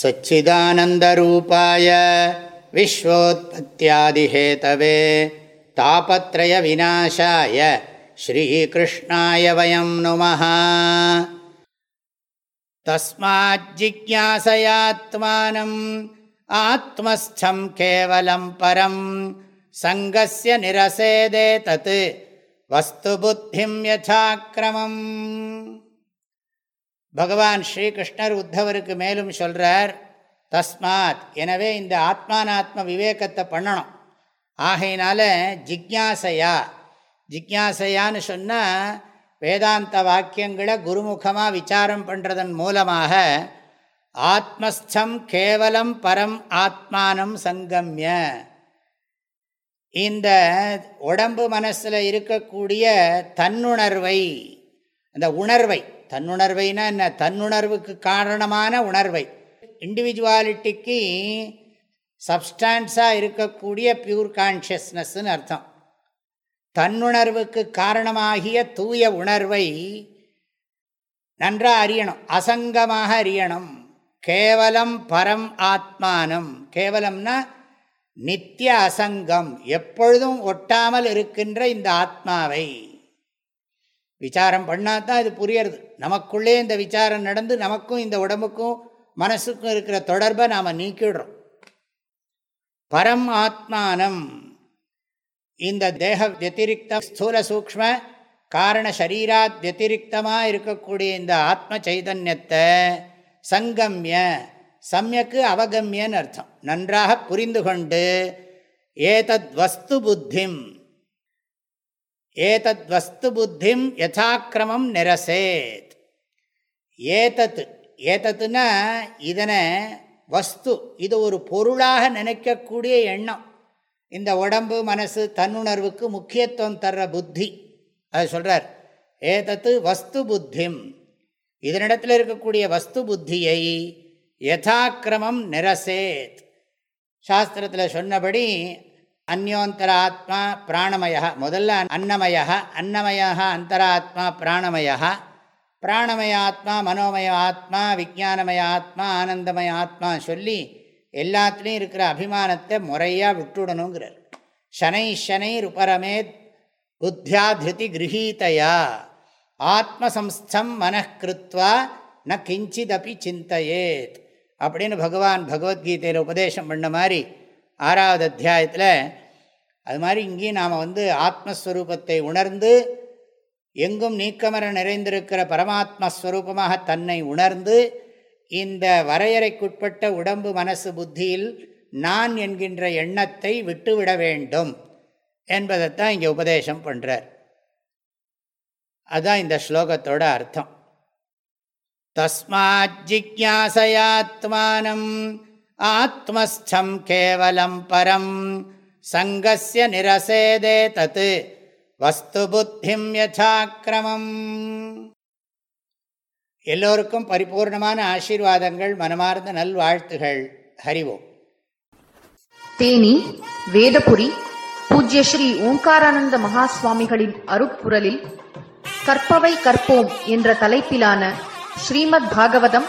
सच्चिदानन्दरूपाय विश्वोत्पत्त्यादिहेतवे तापत्रयविनाशाय श्रीकृष्णाय वयं नुमः। तस्माज्जिज्ञासयात्मानम् आत्मस्थं केवलं परं सङ्गस्य निरसेदे तत् वस्तुबुद्धिं यथाक्रमम् பகவான் ஸ்ரீகிருஷ்ணர் உத்தவருக்கு மேலும் சொல்கிறார் தஸ்மாத். எனவே இந்த ஆத்மானாத்ம விவேகத்தை பண்ணணும். ஆகையினால ஜிக்யாசையா ஜிக்யாசையான்னு சொன்னால் வேதாந்த வாக்கியங்களை குருமுகமாக விசாரம் பண்ணுறதன் மூலமாக ஆத்மஸ்தம் கேவலம் பரம் ஆத்மானம் சங்கம்ய. இந்த உடம்பு மனசில் இருக்கக்கூடிய தன்னுணர்வை அந்த உணர்வை தன்னுணர்வைனா என்ன? தன்னுணர்வுக்கு காரணமான உணர்வை. இண்டிவிஜுவாலிட்டிக்கு சப்ஸ்டான்ஸாக இருக்கக்கூடிய பியூர் கான்ஷியஸ்னஸ்ன்னு அர்த்தம். தன்னுணர்வுக்கு காரணமாகிய தூய உணர்வை நன்றாக அறியணும். அசங்கமாக அறியணும். கேவலம் பரம் ஆத்மானம். கேவலம்னா நித்திய அசங்கம். எப்பொழுதும் ஒட்டாமல் இருக்கின்ற இந்த ஆத்மாவை. விசாரம் பண்ணால் தான் இது புரியறது. நமக்குள்ளே இந்த விசாரம் நடந்து நமக்கும் இந்த உடம்புக்கும் மனசுக்கும் இருக்கிற தொடர்பை நாம் நீக்கிடுறோம். பரம் ஆத்மானம். இந்த தேக வத்திரிக்த ஸ்தூல சூக்ம காரண சரீராத் வத்திரிக்தமாக இருக்கக்கூடிய இந்த ஆத்ம சைதன்யத்தை சங்கம்ய சமயக்கு அவகமியன்னு அர்த்தம். நன்றாக புரிந்து கொண்டு ஏதத் வஸ்து புத்திம். ஏதத் வஸ்து புத்திம் யதாக்கிரமம் நிரசேத். ஏதத் ஏதத்துனா இதனை வஸ்து இது ஒரு பொருளாக நினைக்கக்கூடிய எண்ணம். இந்த உடம்பு மனசு தன்னுணர்வுக்கு முக்கியத்துவம் தர்ற புத்தி. அது சொல்கிறார் ஏதத்து வஸ்து புத்திம் இதனிடத்தில் இருக்கக்கூடிய வஸ்து புத்தியை யதாக்கிரமம் நிரசேத். சாஸ்திரத்தில் சொன்னபடி அந்யோந்தராத்மா பிராணமயா முதல்ல அன்னமயா அன்னமயா அந்தராத்மா பிராணமயா பிராணமய ஆத்மா மனோமய ஆத்மா விஜானமய ஆத்மா ஆனந்தமய ஆத்மா சொல்லி எல்லாத்துலேயும் இருக்கிற அபிமானத்தை முறையாக விட்டுடணுங்கிறார். சனை சனை உபரமேத் புத்தியா திருதி கிரகீதையா. ஆத்மசம்ஸ்தம் மனக்கிருத்வா ந கிஞ்சிதபி சிந்தையேத். அப்படின்னு பகவான் பகவத்கீதையில் உபதேசம் பண்ண மாதிரி ஆறாவது அத்தியாயத்தில் அது மாதிரி இங்கேயும் நாம் வந்து ஆத்மஸ்வரூபத்தை உணர்ந்து எங்கும் நீக்கமர நிறைந்திருக்கிற பரமாத்மஸ்வரூபமாக தன்னை உணர்ந்து இந்த வரையறைக்குட்பட்ட உடம்பு மனசு புத்தியில் நான் என்கின்ற எண்ணத்தை விட்டுவிட வேண்டும் என்பதைத்தான் இங்கே உபதேசம் பண்ணுறார் அதுதான் இந்த ஸ்லோகத்தோட அர்த்தம். தஸ்மாஜிக்யாசயாத்மானம் ஆத்மஸ்தம் கேவலம் பரம். சங்கசிய நிரசேதே தத். வஸ்து புத்திம் யசாக்கிரமம் எல்லோருக்கும் பரிபூர்ணமான ஆசீர்வாதங்கள் மனமார்ந்த நல்வாழ்த்துகள். ஹரிவோம் தேனி வேதபுரி பூஜ்ய ஸ்ரீ ஓம்காரானந்த மகாஸ்வாமிகளின் அருப்புரலில் கற்பவை கற்போம் என்ற தலைப்பிலான ஸ்ரீமத் பாகவதம்